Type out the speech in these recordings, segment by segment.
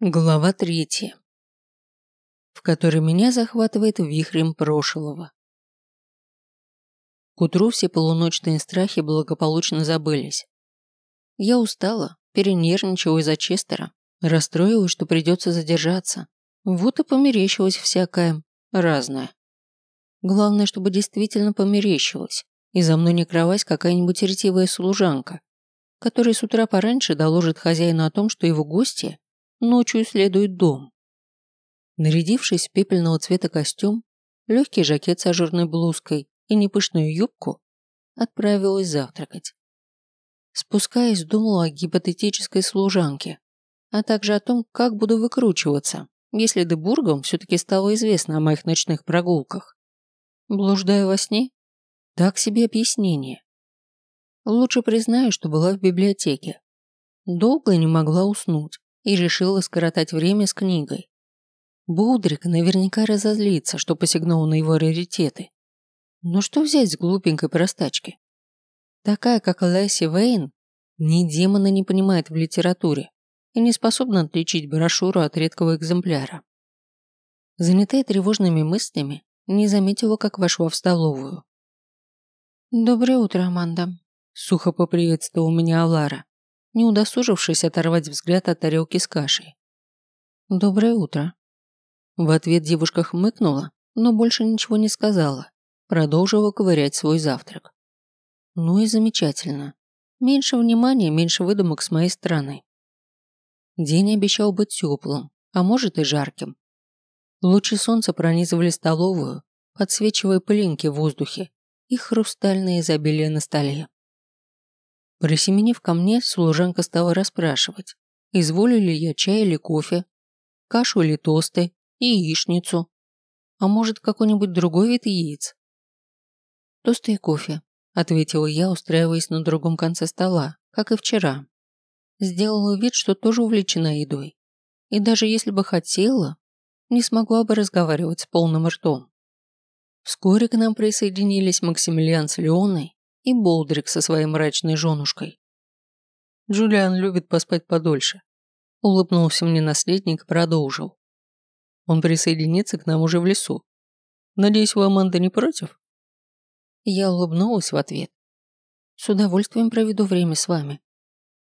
Глава третья, в которой меня захватывает вихрем прошлого. К утру все полуночные страхи благополучно забылись. Я устала, перенервничала из-за Честера, расстроилась, что придется задержаться. Вот и померещилась всякое, разное. Главное, чтобы действительно померещилась, и за мной не кралась какая-нибудь ретивая служанка, которая с утра пораньше доложит хозяину о том, что его гости ночью исследует дом. Нарядившись в пепельного цвета костюм, легкий жакет с ажурной блузкой и непышную юбку, отправилась завтракать. Спускаясь, думала о гипотетической служанке, а также о том, как буду выкручиваться, если Дебургам все-таки стало известно о моих ночных прогулках. Блуждаю во сне? Так себе объяснение. Лучше признаю, что была в библиотеке. Долго не могла уснуть и решила скоротать время с книгой. Булдрик наверняка разозлится, что посягнул на его раритеты. Но что взять с глупенькой простачки? Такая, как Лесси Вейн, ни демона не понимает в литературе и не способна отличить брошюру от редкого экземпляра. Занятая тревожными мыслями, не заметила, как вошла в столовую. «Доброе утро, Аманда», – сухо поприветствовал меня Алара не удосужившись оторвать взгляд от тарелки с кашей. «Доброе утро». В ответ девушка хмыкнула, но больше ничего не сказала, продолжила ковырять свой завтрак. Ну и замечательно. Меньше внимания, меньше выдумок с моей стороны. День обещал быть теплым, а может и жарким. Лучи солнца пронизывали столовую, подсвечивая пылинки в воздухе и хрустальное изобилие на столе. Присеменив ко мне, служанка стала расспрашивать, изволю ли я чай или кофе, кашу или тосты, яичницу, а может какой-нибудь другой вид яиц. «Тосты и кофе», – ответила я, устраиваясь на другом конце стола, как и вчера. Сделала вид, что тоже увлечена едой. И даже если бы хотела, не смогла бы разговаривать с полным ртом. Вскоре к нам присоединились Максимилиан с Леоной и Болдрик со своей мрачной женушкой. Джулиан любит поспать подольше. Улыбнулся мне наследник и продолжил. Он присоединится к нам уже в лесу. Надеюсь, у Аманды не против? Я улыбнулась в ответ. С удовольствием проведу время с вами.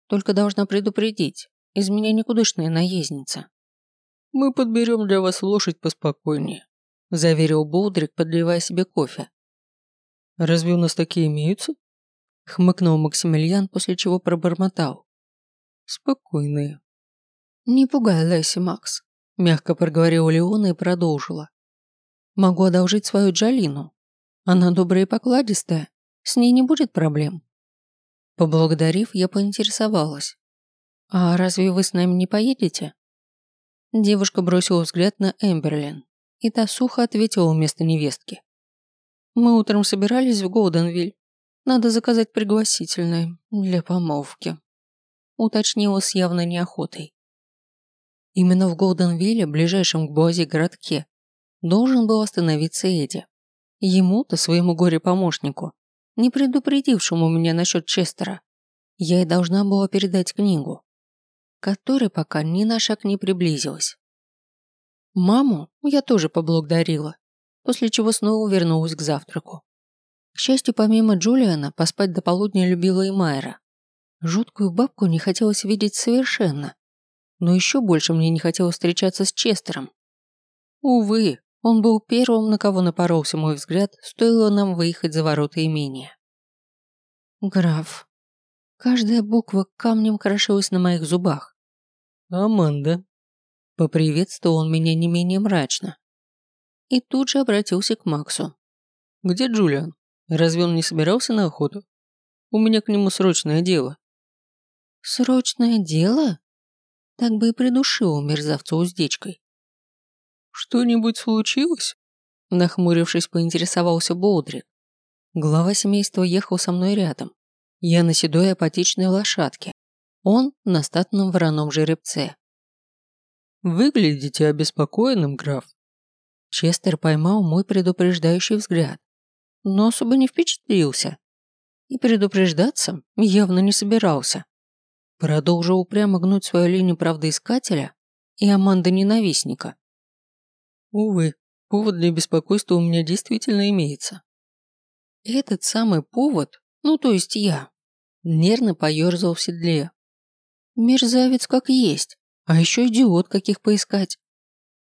Только должна предупредить, из меня никудышная наездница. Мы подберем для вас лошадь поспокойнее, заверил Болдрик, подливая себе кофе. Разве у нас такие имеются? Хмыкнул Максимилиан, после чего пробормотал. Спокойные. Не пугай Лесси, Макс. Мягко проговорила Леона и продолжила. Могу одолжить свою Джалину. Она добрая и покладистая. С ней не будет проблем. Поблагодарив, я поинтересовалась. «А разве вы с нами не поедете?» Девушка бросила взгляд на Эмберлин, и та сухо ответила вместо невестки. Мы утром собирались в Голденвиль. Надо заказать пригласительное для помолвки. Уточнила с явной неохотой. Именно в Голденвилле, ближайшем к Буазе городке, должен был остановиться Эдди. Ему-то, своему горе-помощнику, не предупредившему меня насчет Честера, я и должна была передать книгу, которой пока ни на шаг не приблизилась. Маму я тоже поблагодарила после чего снова вернулась к завтраку. К счастью, помимо Джулиана, поспать до полудня любила и Майра. Жуткую бабку не хотелось видеть совершенно. Но еще больше мне не хотелось встречаться с Честером. Увы, он был первым, на кого напоролся мой взгляд, стоило нам выехать за ворота имения. Граф. Каждая буква камнем крошилась на моих зубах. «Аманда», — поприветствовал он меня не менее мрачно и тут же обратился к Максу. «Где Джулиан? Разве он не собирался на охоту? У меня к нему срочное дело». «Срочное дело?» Так бы и придушил мерзавца уздечкой. «Что-нибудь случилось?» Нахмурившись, поинтересовался Болдрик. Глава семейства ехал со мной рядом. Я на седой апатичной лошадке. Он на статном вороном жеребце. «Выглядите обеспокоенным, граф», Честер поймал мой предупреждающий взгляд, но особо не впечатлился. И предупреждаться явно не собирался. Продолжил упрямо гнуть свою линию правдоискателя, и Аманда-ненавистника. Увы, повод для беспокойства у меня действительно имеется. Этот самый повод, ну то есть я, нервно поерзал в седле. Мерзавец как есть, а еще идиот каких поискать.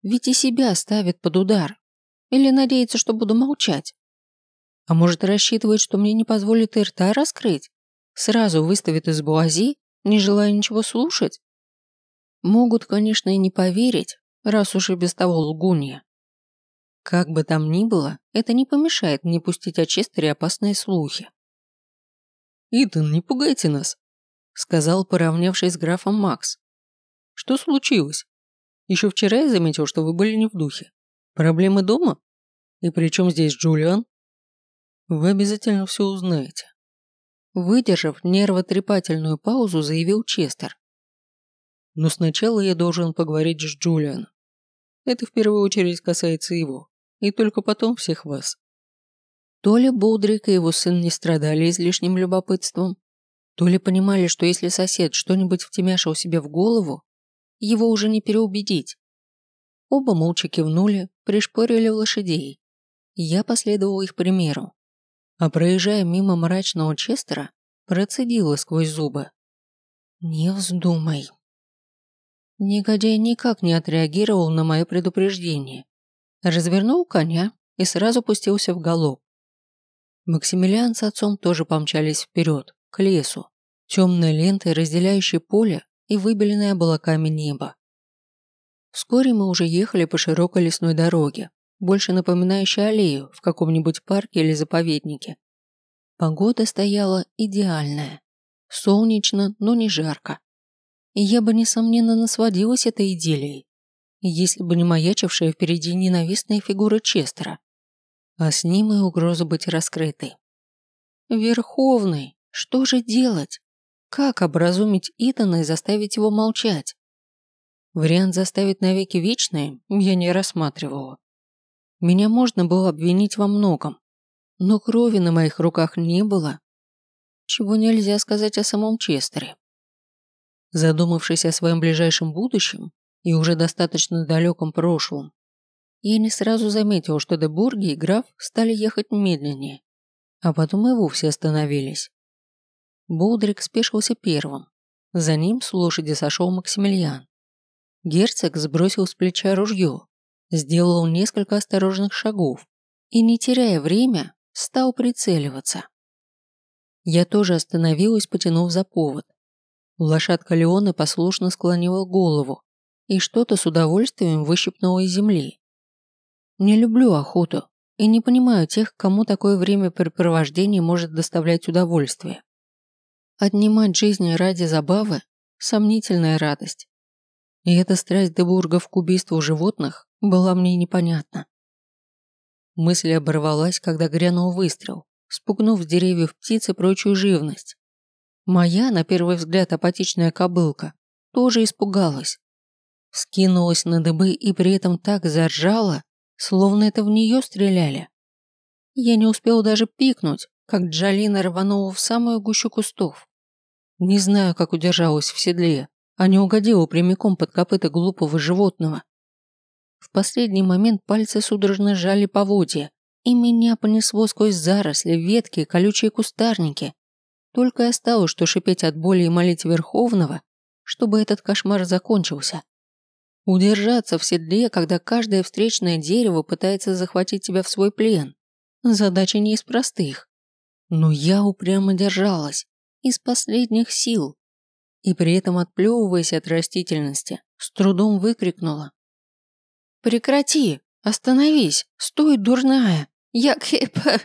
Ведь и себя ставит под удар. Или надеется, что буду молчать. А может рассчитывает, что мне не позволит и рта раскрыть? Сразу выставит из буази, не желая ничего слушать? Могут, конечно, и не поверить, раз уж и без того лгунья. Как бы там ни было, это не помешает мне пустить о Честере опасные слухи. «Итан, не пугайте нас», — сказал, поравнявшись с графом Макс. «Что случилось? Еще вчера я заметил, что вы были не в духе. Проблемы дома? И при чем здесь Джулиан?» «Вы обязательно все узнаете». Выдержав нервотрепательную паузу, заявил Честер. «Но сначала я должен поговорить с Джулианом. Это в первую очередь касается его и только потом всех вас. То ли Болдрик и его сын не страдали излишним любопытством, то ли понимали, что если сосед что-нибудь втемяшил себе в голову, его уже не переубедить. Оба молча кивнули, пришпорили лошадей. Я последовал их примеру. А проезжая мимо мрачного Честера, процедила сквозь зубы. «Не вздумай». Негодяй никак не отреагировал на мое предупреждение развернул коня и сразу пустился в галоп. Максимилиан с отцом тоже помчались вперед, к лесу, темной лентой, разделяющей поле и выбеленное облаками небо. Вскоре мы уже ехали по широкой лесной дороге, больше напоминающей аллею в каком-нибудь парке или заповеднике. Погода стояла идеальная. Солнечно, но не жарко. И я бы, несомненно, насладилась этой идиллией, если бы не маячившая впереди ненавистная фигура Честера, а с ним и угроза быть раскрытой. Верховный, что же делать? Как образумить Итана и заставить его молчать? Вариант заставить навеки вечное я не рассматривала. Меня можно было обвинить во многом, но крови на моих руках не было, чего нельзя сказать о самом Честере. Задумавшись о своем ближайшем будущем, и уже достаточно далеком прошлом, я не сразу заметил, что Дебурги и граф стали ехать медленнее, а потом и вовсе остановились. Болдрик спешился первым. За ним с лошади сошел Максимилиан. Герцог сбросил с плеча ружье, сделал несколько осторожных шагов и, не теряя время, стал прицеливаться. Я тоже остановилась, потянув за повод. Лошадка Леона послушно склонила голову, и что-то с удовольствием выщипнуло из земли. Не люблю охоту и не понимаю тех, кому такое времяпрепровождение может доставлять удовольствие. Отнимать жизни ради забавы – сомнительная радость. И эта страсть Дебургов к убийству животных была мне непонятна. Мысль оборвалась, когда грянул выстрел, спугнув с деревьев птиц и прочую живность. Моя, на первый взгляд, апатичная кобылка тоже испугалась Скинулась на дыбы и при этом так заржала, словно это в нее стреляли. Я не успел даже пикнуть, как Джалина рванула в самую гущу кустов. Не знаю, как удержалась в седле, а не угодила прямиком под копыта глупого животного. В последний момент пальцы судорожно сжали поводья, и меня понесло сквозь заросли, ветки, колючие кустарники. Только и осталось, что шипеть от боли и молить Верховного, чтобы этот кошмар закончился. Удержаться в седле, когда каждое встречное дерево пытается захватить тебя в свой плен. Задача не из простых. Но я упрямо держалась, из последних сил. И при этом, отплевываясь от растительности, с трудом выкрикнула. «Прекрати! Остановись! Стой, дурная! Я кэпа!»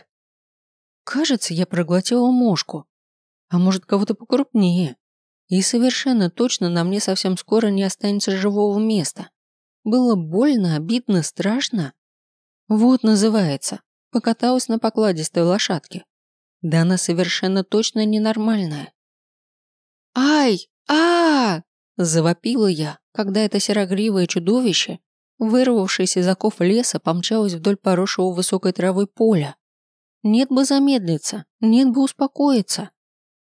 Кажется, я проглотила мошку. А может, кого-то покрупнее. И совершенно точно на мне совсем скоро не останется живого места. Было больно, обидно, страшно. Вот называется. Покаталась на покладистой лошадке. Да она совершенно точно ненормальная. «Ай! а, -а, Завопила я, когда это серогривое чудовище, вырвавшееся из оков леса, помчалось вдоль поросшего высокой травой поля. Нет бы замедлиться, нет бы успокоиться.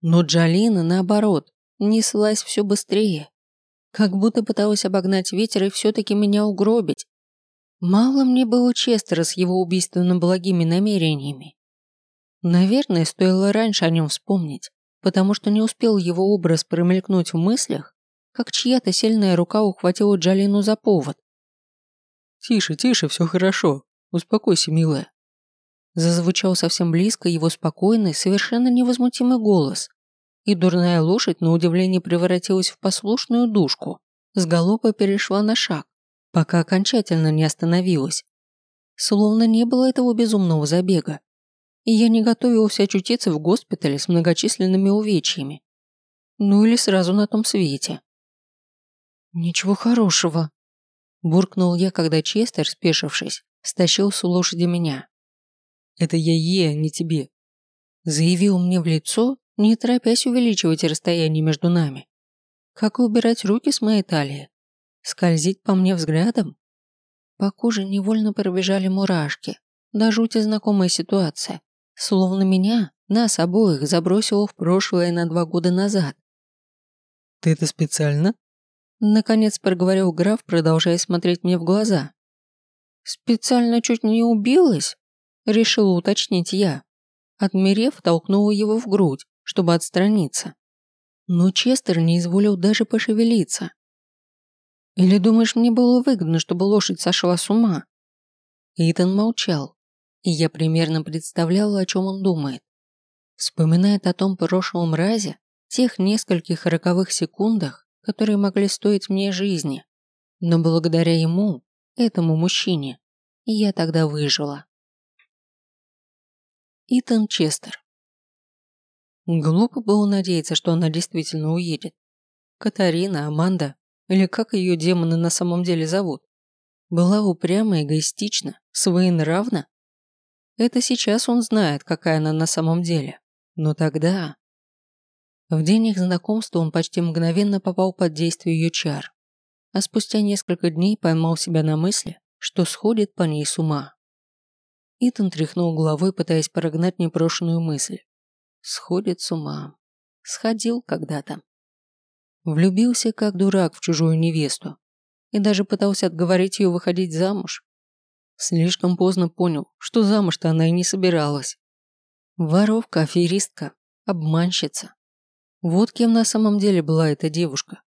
Но Джалина, наоборот, неслась все быстрее. Как будто пыталась обогнать ветер и все-таки меня угробить. Мало мне было Честера с его убийственно благими намерениями. Наверное, стоило раньше о нем вспомнить, потому что не успел его образ промелькнуть в мыслях, как чья-то сильная рука ухватила Джалину за повод. «Тише, тише, все хорошо. Успокойся, милая». Зазвучал совсем близко его спокойный, совершенно невозмутимый голос, и дурная лошадь на удивление превратилась в послушную душку, с галопа перешла на шаг, пока окончательно не остановилась. Словно не было этого безумного забега, и я не готовился очутиться в госпитале с многочисленными увечьями. Ну или сразу на том свете. «Ничего хорошего», – буркнул я, когда Честер, спешившись, стащил с лошади меня. «Это я ей, а не тебе», – заявил мне в лицо, не торопясь увеличивать расстояние между нами. Как убирать руки с моей талии? Скользить по мне взглядом? По коже невольно пробежали мурашки, да жуть знакомая ситуация. Словно меня, нас обоих, забросило в прошлое на два года назад. «Ты это специально?» Наконец проговорил граф, продолжая смотреть мне в глаза. «Специально чуть не убилась?» Решила уточнить я. Отмерев, толкнула его в грудь, чтобы отстраниться. Но Честер не изволил даже пошевелиться. «Или думаешь, мне было выгодно, чтобы лошадь сошла с ума?» Итан молчал, и я примерно представляла, о чем он думает. Вспоминает о том прошлом разе, тех нескольких роковых секундах, которые могли стоить мне жизни. Но благодаря ему, этому мужчине, я тогда выжила. Итан Честер Глупо было надеяться, что она действительно уедет. Катарина, Аманда, или как ее демоны на самом деле зовут, была упряма, эгоистична, своенравна это сейчас он знает, какая она на самом деле. Но тогда... В день их знакомства он почти мгновенно попал под действие ее чар, а спустя несколько дней поймал себя на мысли, что сходит по ней с ума. Итан тряхнул головой, пытаясь прогнать непрошенную мысль. Сходит с ума. Сходил когда-то. Влюбился как дурак в чужую невесту и даже пытался отговорить ее выходить замуж. Слишком поздно понял, что замуж-то она и не собиралась. Воровка, аферистка, обманщица. Вот кем на самом деле была эта девушка.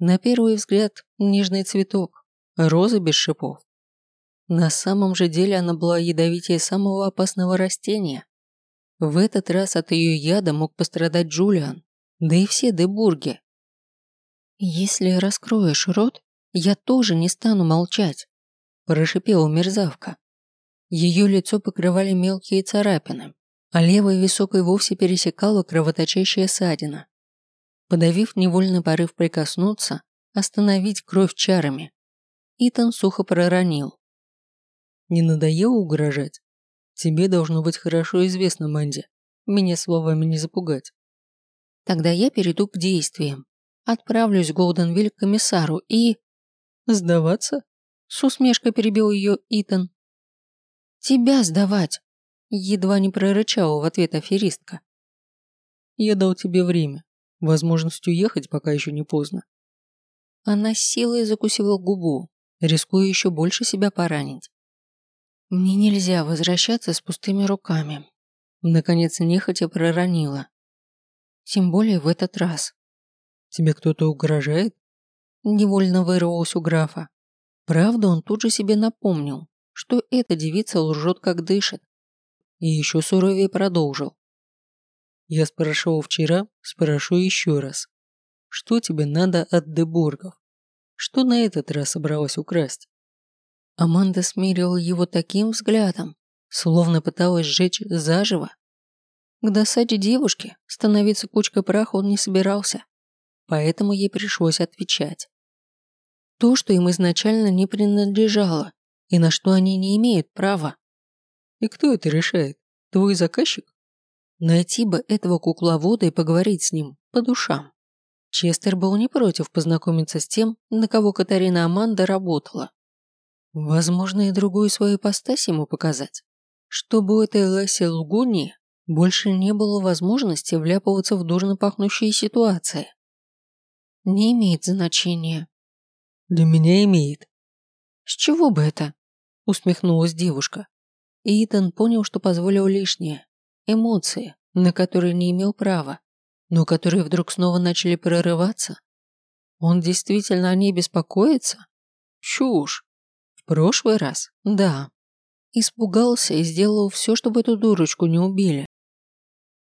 На первый взгляд нежный цветок, роза без шипов. На самом же деле она была ядовитее самого опасного растения. В этот раз от ее яда мог пострадать Джулиан, да и все Дебурги. «Если раскроешь рот, я тоже не стану молчать», прошипела мерзавка. Ее лицо покрывали мелкие царапины, а левый висок вовсе пересекала кровоточащая ссадина. Подавив невольный порыв прикоснуться, остановить кровь чарами, Итан сухо проронил. «Не надоело угрожать? Тебе должно быть хорошо известно, Мэнди. Меня словами не запугать». «Тогда я перейду к действиям. Отправлюсь в Голденвиль к комиссару и...» «Сдаваться?» С усмешкой перебил ее Итан. «Тебя сдавать!» Едва не прорычала в ответ аферистка. «Я дал тебе время. Возможность уехать, пока еще не поздно». Она силой закусила губу, рискуя еще больше себя поранить. «Мне нельзя возвращаться с пустыми руками», наконец нехотя проронила. Тем более в этот раз. «Тебе кто-то угрожает?» Невольно вырвалось у графа. Правда, он тут же себе напомнил, что эта девица лжет как дышит. И еще суровее продолжил. Я спрашивал вчера, спрошу еще раз. Что тебе надо от Дебургов? Что на этот раз собралась украсть? Аманда смирила его таким взглядом, словно пыталась сжечь заживо. К досаде девушки становиться кучкой праха он не собирался, поэтому ей пришлось отвечать. То, что им изначально не принадлежало, и на что они не имеют права. И кто это решает? Твой заказчик? Найти бы этого кукловода и поговорить с ним по душам. Честер был не против познакомиться с тем, на кого Катарина Аманда работала. Возможно, и другую свою ипостась ему показать. Чтобы у этой Лесси Лгуни больше не было возможности вляпываться в дурно пахнущие ситуации. Не имеет значения. Для меня имеет. С чего бы это? Усмехнулась девушка. И Итан понял, что позволил лишнее. Эмоции, на которые не имел права, но которые вдруг снова начали прорываться. Он действительно о ней беспокоится? Чушь. В прошлый раз, да. Испугался и сделал все, чтобы эту дурочку не убили.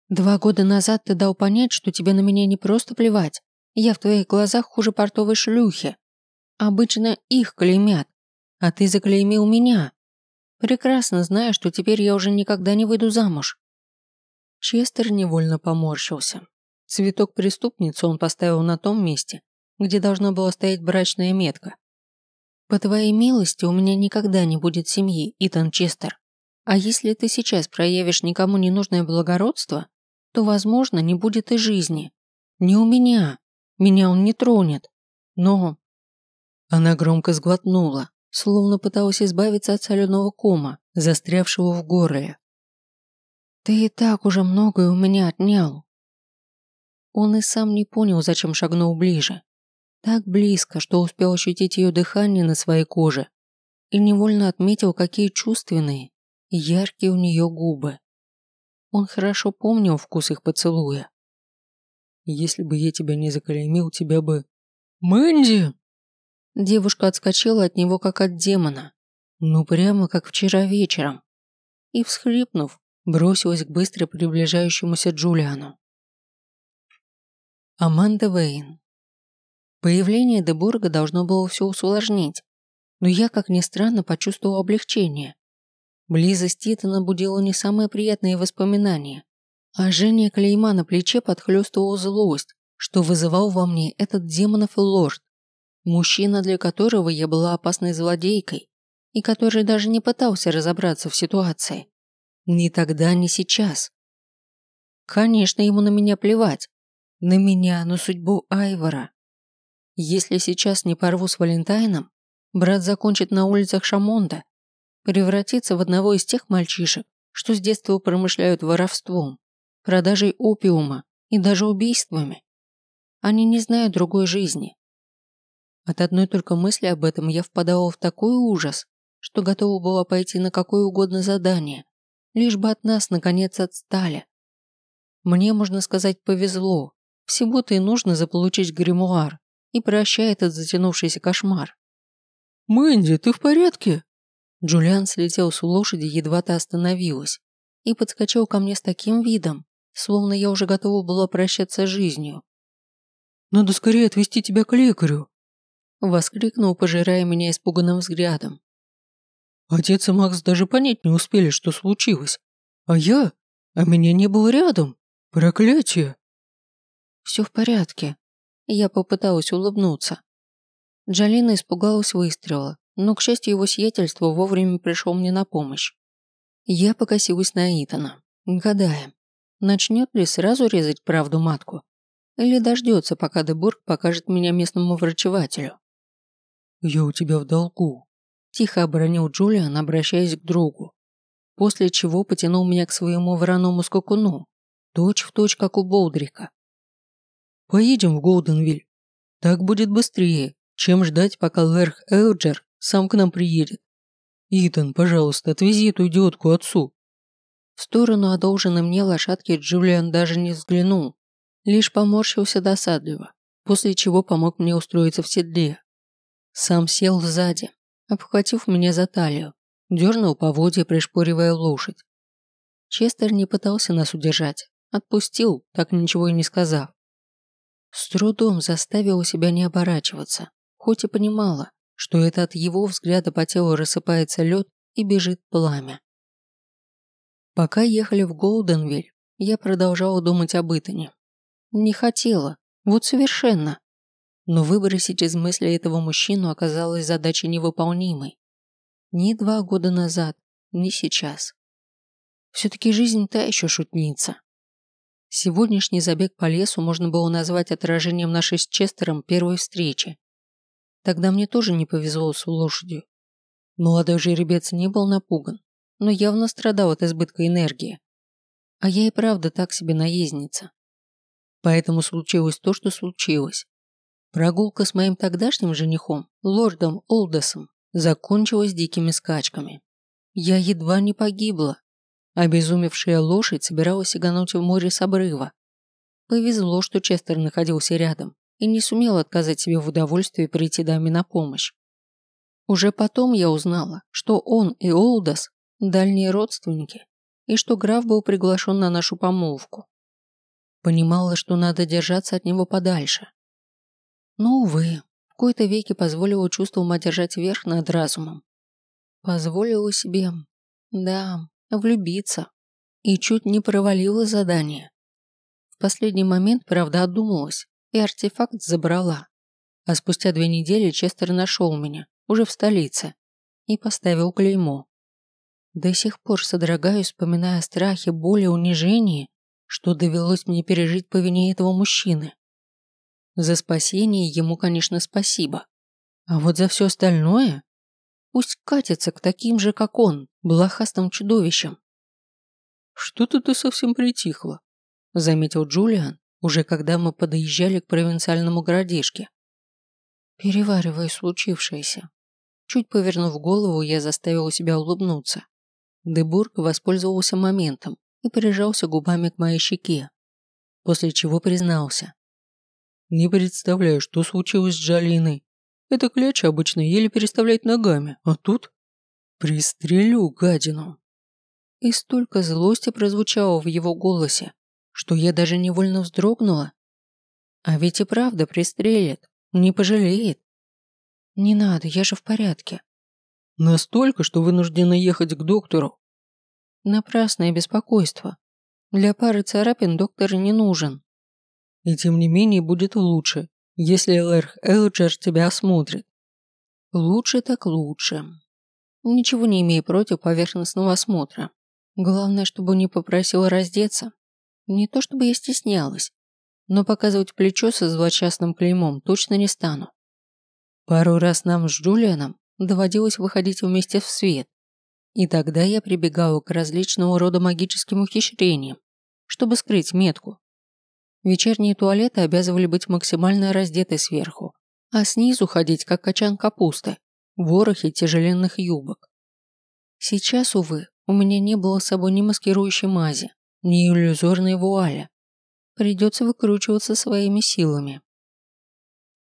Два года назад ты дал понять, что тебе на меня не просто плевать. Я в твоих глазах хуже портовой шлюхи. Обычно их клеймят, а ты заклеймил меня. Прекрасно знаю, что теперь я уже никогда не выйду замуж. Честер невольно поморщился. Цветок преступницы он поставил на том месте, где должна была стоять брачная метка. По твоей милости у меня никогда не будет семьи, Итан Честер. А если ты сейчас проявишь никому не нужное благородство, то, возможно, не будет и жизни. Не у меня. Меня он не тронет. Но... Она громко сглотнула, словно пыталась избавиться от соленого кома, застрявшего в горле. «Ты и так уже многое у меня отнял». Он и сам не понял, зачем шагнул ближе. Так близко, что успел ощутить ее дыхание на своей коже и невольно отметил, какие чувственные яркие у нее губы. Он хорошо помнил вкус их поцелуя. «Если бы я тебя не заклеймил, тебя бы...» «Мэнди!» Девушка отскочила от него, как от демона. Ну, прямо как вчера вечером. И, всхлипнув, бросилась к быстро приближающемуся Джулиану. Аманда Вейн Появление Дебурга должно было все усложнить, но я, как ни странно, почувствовал облегчение. Близость Итана будила не самые приятные воспоминания, а жжение клейма на плече подхлёстывала злость, что вызывал во мне этот демонов лорд, мужчина, для которого я была опасной злодейкой и который даже не пытался разобраться в ситуации. Ни тогда, ни сейчас. Конечно, ему на меня плевать. На меня, на судьбу Айвора. Если сейчас не порву с Валентайном, брат закончит на улицах Шамонда, превратится в одного из тех мальчишек, что с детства промышляют воровством, продажей опиума и даже убийствами. Они не знают другой жизни. От одной только мысли об этом я впадала в такой ужас, что готова была пойти на какое угодно задание, лишь бы от нас наконец отстали. Мне, можно сказать, повезло. Всего-то и нужно заполучить гримуар, и прощай этот затянувшийся кошмар. «Мэнди, ты в порядке?» Джулиан слетел с лошади, едва та остановилась, и подскочил ко мне с таким видом, словно я уже готова была прощаться с жизнью. «Надо скорее отвезти тебя к лекарю!» Воскликнул, пожирая меня испуганным взглядом. Отец и Макс даже понять не успели, что случилось. А я? А меня не было рядом. Проклятие! Все в порядке, я попыталась улыбнуться. Джалина испугалась выстрела, но, к счастью, его сиятельство вовремя пришел мне на помощь. Я покосилась на Итана, гадая, начнет ли сразу резать правду матку, или дождется, пока Дебург покажет меня местному врачевателю. «Я у тебя в долгу», – тихо оборонил Джулиан, обращаясь к другу, после чего потянул меня к своему вороному скакуну, точь в точь, как у Болдрика. Поедем в Голденвиль. Так будет быстрее, чем ждать, пока Лерх Элджер сам к нам приедет. Итан, пожалуйста, отвези эту идиотку отцу». В сторону одолженной мне лошадки Джулиан даже не взглянул, лишь поморщился досадливо, после чего помог мне устроиться в седле. Сам сел сзади, обхватив меня за талию, дернул поводья, пришпоривая лошадь. Честер не пытался нас удержать, отпустил, так ничего и не сказав. С трудом заставила себя не оборачиваться, хоть и понимала, что это от его взгляда по телу рассыпается лед и бежит пламя. Пока ехали в Голденвиль, я продолжала думать об Итане. Не хотела, вот совершенно. Но выбросить из мысли этого мужчину оказалось задачей невыполнимой. Ни два года назад, ни сейчас. Все-таки жизнь та еще шутница. Сегодняшний забег по лесу можно было назвать отражением нашей с Честером первой встречи. Тогда мне тоже не повезло с лошадью. Молодой жеребец не был напуган, но явно страдал от избытка энергии. А я и правда так себе наездница. Поэтому случилось то, что случилось. Прогулка с моим тогдашним женихом, лордом Олдесом, закончилась дикими скачками. Я едва не погибла. Обезумевшая лошадь собиралась сигануть в море с обрыва. Повезло, что Честер находился рядом и не сумел отказать себе в удовольствии прийти даме на помощь. Уже потом я узнала, что он и Олдос – дальние родственники, и что граф был приглашен на нашу помолвку. Понимала, что надо держаться от него подальше. Но, увы, в кои-то веки позволила чувствам одержать верх над разумом. Позволила себе, да, влюбиться. И чуть не провалила задание. В последний момент, правда, одумалась и артефакт забрала. А спустя две недели Честер нашел меня, уже в столице, и поставил клеймо. До сих пор содрогаюсь, вспоминая страхи, боли, унижение, что довелось мне пережить по вине этого мужчины. За спасение ему, конечно, спасибо. А вот за все остальное пусть катится к таким же, как он, блохастым чудовищам. «Что-то ты совсем притихла», — заметил Джулиан, уже когда мы подъезжали к провинциальному городишке. Переваривая случившееся. Чуть повернув голову, я заставила себя улыбнуться. Дебург воспользовался моментом и прижался губами к моей щеке, после чего признался. «Не представляю, что случилось с Джалиной. Эта кляча обычно еле переставляет ногами, а тут... Пристрелю гадину!» И столько злости прозвучало в его голосе, что я даже невольно вздрогнула. А ведь и правда пристрелит, не пожалеет. «Не надо, я же в порядке». «Настолько, что вынуждена ехать к доктору». Напрасное беспокойство. Для пары царапин доктор не нужен. И тем не менее будет лучше, если Лэрх Элджер тебя осмотрит. Лучше так лучше. Ничего не имею против поверхностного осмотра. Главное, чтобы не попросила раздеться. Не то чтобы я стеснялась, но показывать плечо со злочастным клеймом точно не стану. Пару раз нам с Джулианом доводилось выходить вместе в свет, и тогда я прибегала к различного рода магическим ухищрениям, чтобы скрыть метку. Вечерние туалеты обязывали быть максимально раздетой сверху, а снизу ходить как качан капусты, в ворохе тяжеленных юбок. Сейчас, увы, у меня не было с собой ни маскирующей мази, ни иллюзорной вуали. Придется выкручиваться своими силами.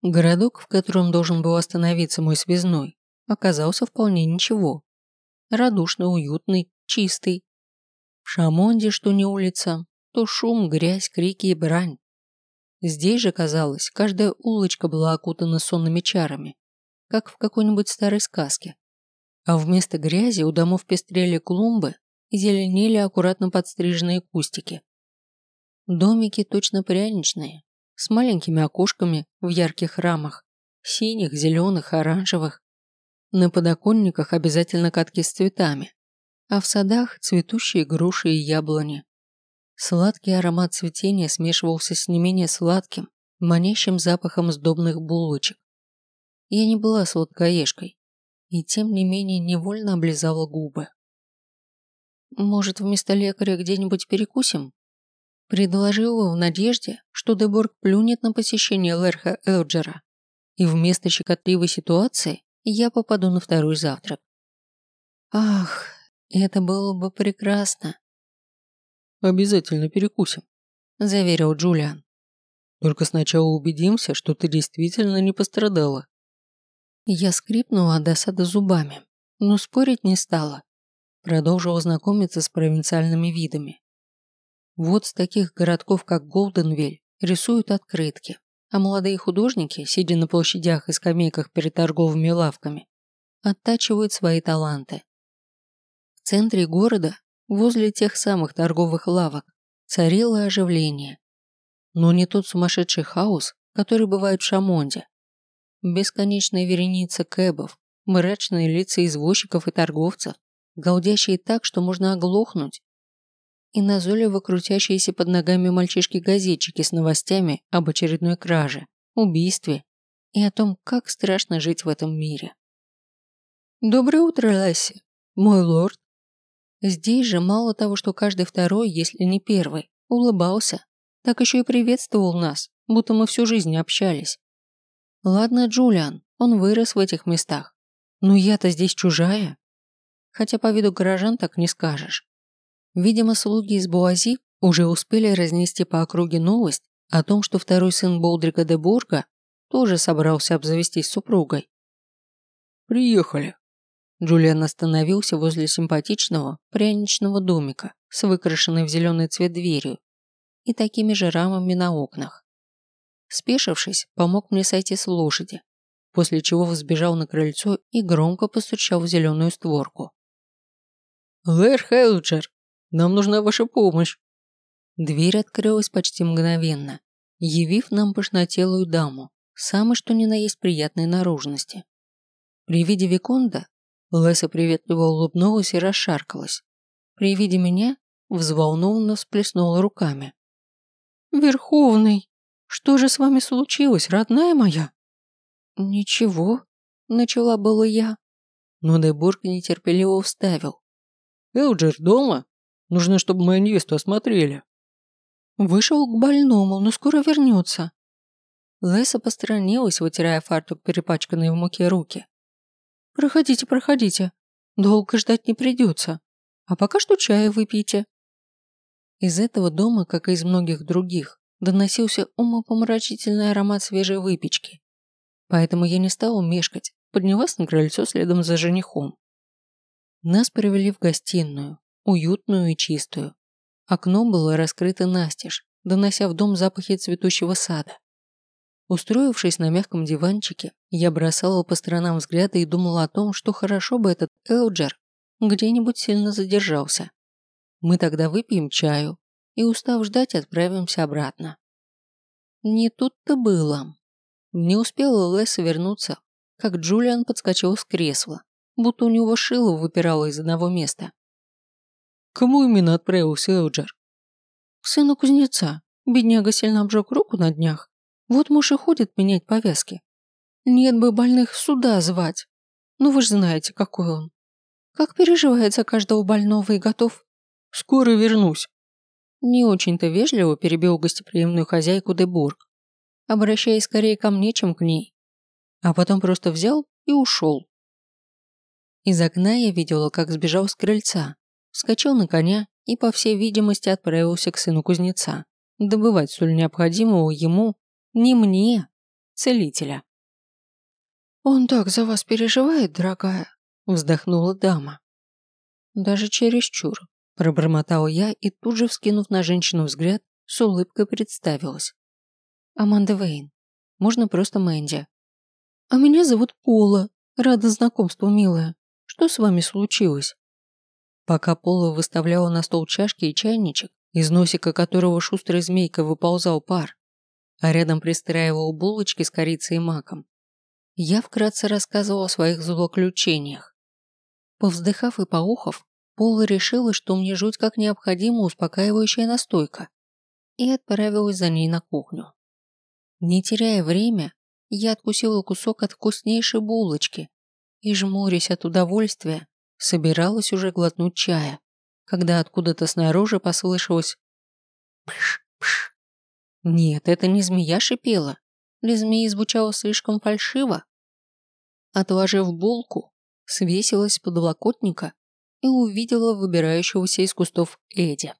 Городок, в котором должен был остановиться мой связной, оказался вполне ничего. Радушно уютный, чистый. В Шамонде, что не улица, то шум, грязь, крики и брань. Здесь же, казалось, каждая улочка была окутана сонными чарами, как в какой-нибудь старой сказке. А вместо грязи у домов пестрели клумбы и зеленели аккуратно подстриженные кустики. Домики точно пряничные, с маленькими окошками в ярких рамах, синих, зеленых, оранжевых. На подоконниках обязательно катки с цветами, а в садах цветущие груши и яблони. Сладкий аромат цветения смешивался с не менее сладким, манящим запахом сдобных булочек. Я не была сладкоежкой, и тем не менее невольно облизала губы. «Может, вместо лекаря где-нибудь перекусим?» Предложила в надежде, что Деборг плюнет на посещение Лерха Элджера, и вместо щекотливой ситуации я попаду на второй завтрак. Ах, это было бы прекрасно. Обязательно перекусим, заверил Джулиан. Только сначала убедимся, что ты действительно не пострадала. Я скрипнула от досады зубами, но спорить не стала. Продолжила знакомиться с провинциальными видами. Вот с таких городков, как Голденвиль, рисуют открытки, а молодые художники, сидя на площадях и скамейках перед торговыми лавками, оттачивают свои таланты. В центре города, возле тех самых торговых лавок, царило оживление. Но не тот сумасшедший хаос, который бывает в Шамонде. Бесконечная вереница кэбов, мрачные лица извозчиков и торговцев, гаудящие так, что можно оглохнуть и назойливо крутящиеся под ногами мальчишки-газетчики с новостями об очередной краже, убийстве и о том, как страшно жить в этом мире. «Доброе утро, Лесси, мой лорд!» Здесь же мало того, что каждый второй, если не первый, улыбался, так еще и приветствовал нас, будто мы всю жизнь общались. Ладно, Джулиан, он вырос в этих местах. Но я-то здесь чужая. Хотя по виду горожан так не скажешь. Видимо, слуги из Буази уже успели разнести по округе новость о том, что второй сын Болдрика де Бурга тоже собрался обзавестись супругой. «Приехали». Джулиан остановился возле симпатичного пряничного домика с выкрашенной в зеленый цвет дверью и такими же рамами на окнах. Спешившись, помог мне сойти с лошади, после чего взбежал на крыльцо и громко постучал в зеленую створку. «Лэр Хелджер, нам нужна ваша помощь!» Дверь открылась почти мгновенно, явив нам пышнотелую даму, самой что ни на есть приятной наружности. При виде Виконда Леса приветливо улыбнулась и расшаркалась. При виде меня взволнованно всплеснула руками. «Верховный, что же с вами случилось, родная моя?» «Ничего», — начала было я. Но Дебург нетерпеливо вставил. «Элджер дома? Нужно, чтобы мою невесту осмотрели». Вышел к больному, но скоро вернется. Леса посторонилась, вытирая фартук, перепачканные в муке руки. «Проходите, проходите. Долго ждать не придется. А пока что чая выпейте». Из этого дома, как и из многих других, доносился умопомрачительный аромат свежей выпечки. Поэтому я не стала мешкать, поднялась на крыльцо следом за женихом. Нас привели в гостиную, уютную и чистую. Окно было раскрыто настежь, донося в дом запахи цветущего сада. Устроившись на мягком диванчике, я бросала по сторонам взгляды и думала о том, что хорошо бы этот Элджер где-нибудь сильно задержался. Мы тогда выпьем чаю и, устав ждать, отправимся обратно. Не тут-то было. Не успела Леса вернуться, как Джулиан подскочил с кресла, будто у него шило выпирало из одного места. Кому именно отправился Элджер? Сыну кузнеца. Бедняга сильно обжег руку на днях. Вот муж и ходит менять повязки. Нет бы больных сюда звать. Ну вы же знаете, какой он. Как переживает за каждого больного и готов. Скоро вернусь. Не очень-то вежливо перебил гостеприимную хозяйку Дебург, обращаясь скорее ко мне, чем к ней. А потом просто взял и ушел. Из окна я видела, как сбежал с крыльца, вскочил на коня и, по всей видимости, отправился к сыну кузнеца, добывать столь необходимого ему, не мне, целителя. «Он так за вас переживает, дорогая», – вздохнула дама. «Даже чересчур», – пробормотал я и тут же, вскинув на женщину взгляд, с улыбкой представилась. «Аманда Вейн. Можно просто Мэнди». «А меня зовут Пола. Рада знакомству, милая. Что с вами случилось?» Пока Пола выставляла на стол чашки и чайничек, из носика которого шустрой змейкой выползал пар, а рядом пристраивал булочки с корицей и маком, я вкратце рассказывал о своих злоключениях. Повздыхав и поухов, Пола решила, что мне жуть как необходима успокаивающая настойка, и отправилась за ней на кухню. Не теряя время, я откусила кусок от вкуснейшей булочки и, жмурясь от удовольствия, собиралась уже глотнуть чая, когда откуда-то снаружи послышалось «пш-пш». Нет, это не змея шипела. Для змеи звучало слишком фальшиво. Отложив булку, свесилась под подлокотника и увидела выбирающегося из кустов Эдди.